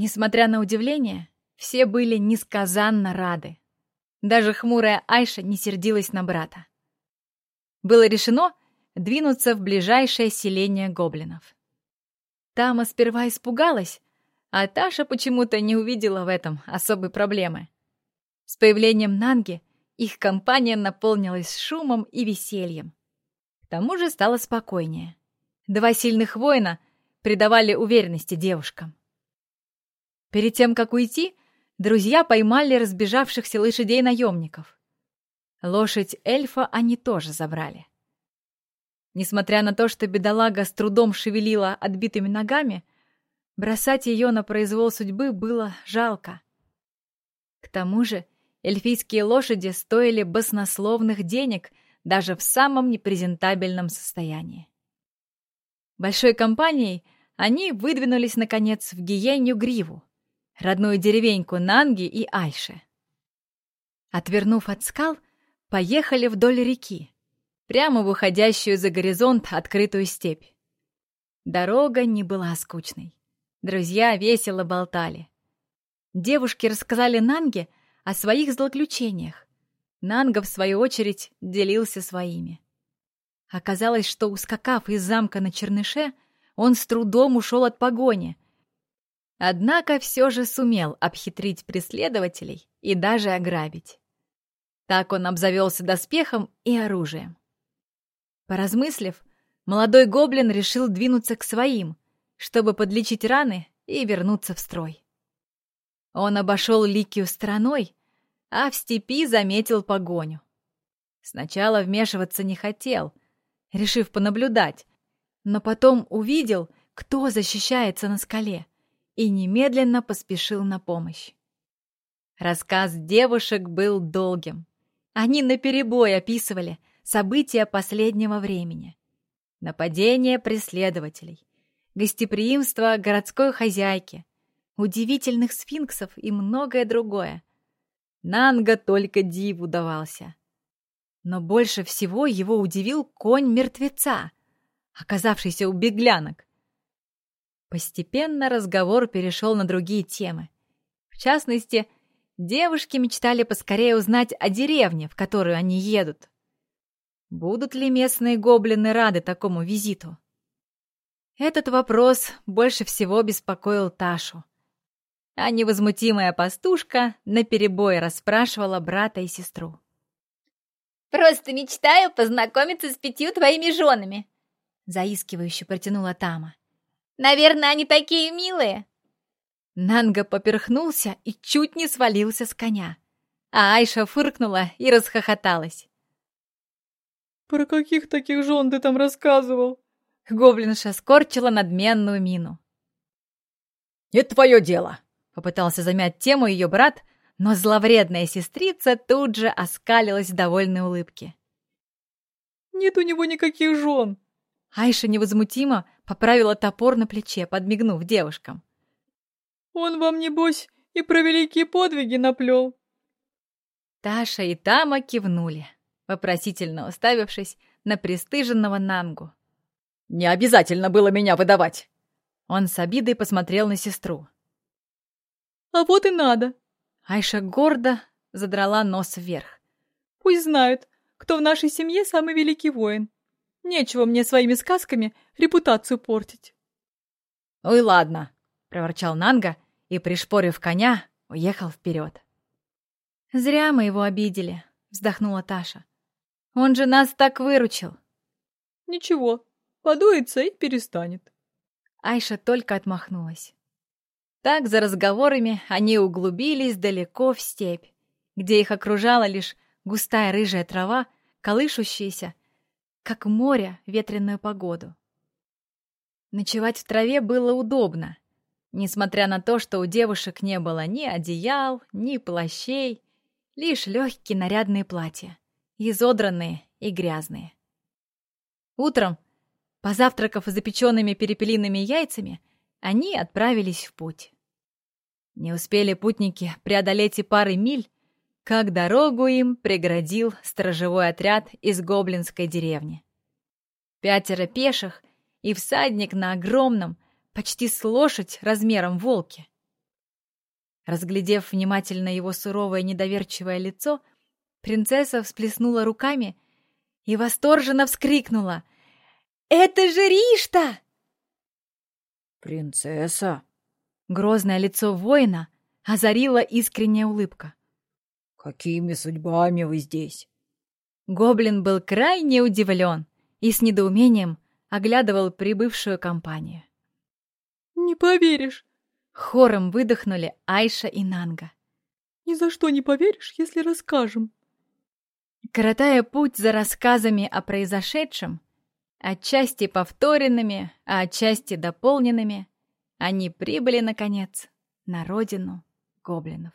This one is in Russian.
Несмотря на удивление, все были несказанно рады. Даже хмурая Айша не сердилась на брата. Было решено двинуться в ближайшее селение гоблинов. Тама сперва испугалась, а Таша почему-то не увидела в этом особой проблемы. С появлением Нанги их компания наполнилась шумом и весельем. К тому же стало спокойнее. Два сильных воина придавали уверенности девушкам. Перед тем, как уйти, друзья поймали разбежавшихся лошадей-наемников. Лошадь эльфа они тоже забрали. Несмотря на то, что бедолага с трудом шевелила отбитыми ногами, бросать ее на произвол судьбы было жалко. К тому же эльфийские лошади стоили баснословных денег даже в самом непрезентабельном состоянии. Большой компанией они выдвинулись, наконец, в Гиенью Гриву, родную деревеньку Нанги и Айше. Отвернув от скал, поехали вдоль реки, прямо в уходящую за горизонт открытую степь. Дорога не была скучной. Друзья весело болтали. Девушки рассказали Нанге о своих злоключениях. Нанга, в свою очередь, делился своими. Оказалось, что, ускакав из замка на Черныше, он с трудом ушел от погони — Однако все же сумел обхитрить преследователей и даже ограбить. Так он обзавелся доспехом и оружием. Поразмыслив, молодой гоблин решил двинуться к своим, чтобы подлечить раны и вернуться в строй. Он обошел Ликию стороной, а в степи заметил погоню. Сначала вмешиваться не хотел, решив понаблюдать, но потом увидел, кто защищается на скале — и немедленно поспешил на помощь. Рассказ девушек был долгим. Они наперебой описывали события последнего времени. Нападение преследователей, гостеприимство городской хозяйки, удивительных сфинксов и многое другое. Нанга только диву давался. Но больше всего его удивил конь мертвеца, оказавшийся у беглянок. Постепенно разговор перешел на другие темы. В частности, девушки мечтали поскорее узнать о деревне, в которую они едут. Будут ли местные гоблины рады такому визиту? Этот вопрос больше всего беспокоил Ташу. А невозмутимая пастушка наперебой расспрашивала брата и сестру. «Просто мечтаю познакомиться с пятью твоими женами!» Заискивающе протянула Тама. Наверное, они такие милые!» Нанга поперхнулся и чуть не свалился с коня. А Айша фыркнула и расхохоталась. «Про каких таких жен ты там рассказывал?» Гоблинша скорчила надменную мину. «Это твое дело!» — попытался замять тему ее брат, но зловредная сестрица тут же оскалилась в довольной улыбке. «Нет у него никаких жен!» Айша невозмутимо поправила топор на плече, подмигнув девушкам. «Он вам, небось, и про великие подвиги наплел!» Таша и Тама кивнули, вопросительно уставившись на пристыженного Нангу. «Не обязательно было меня выдавать!» Он с обидой посмотрел на сестру. «А вот и надо!» Айша гордо задрала нос вверх. «Пусть знают, кто в нашей семье самый великий воин. Нечего мне своими сказками репутацию портить. «Ой, ладно», — проворчал Нанга и, пришпорив коня, уехал вперед. «Зря мы его обидели», — вздохнула Таша. «Он же нас так выручил». «Ничего, подуется и перестанет». Айша только отмахнулась. Так, за разговорами, они углубились далеко в степь, где их окружала лишь густая рыжая трава, колышущаяся как море ветреную погоду. Ночевать в траве было удобно, несмотря на то, что у девушек не было ни одеял, ни плащей, лишь легкие нарядные платья, изодранные и грязные. Утром, позавтракав запеченными перепелиными яйцами, они отправились в путь. Не успели путники преодолеть и пары миль, как дорогу им преградил сторожевой отряд из гоблинской деревни. Пятеро пеших и всадник на огромном, почти с лошадь размером волке. Разглядев внимательно его суровое недоверчивое лицо, принцесса всплеснула руками и восторженно вскрикнула. «Это же Ришта!» «Принцесса?» Грозное лицо воина озарила искренняя улыбка. «Какими судьбами вы здесь?» Гоблин был крайне удивлен и с недоумением оглядывал прибывшую компанию. «Не поверишь!» Хором выдохнули Айша и Нанга. «Ни за что не поверишь, если расскажем!» Коротая путь за рассказами о произошедшем, отчасти повторенными, а отчасти дополненными, они прибыли, наконец, на родину гоблинов.